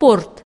порт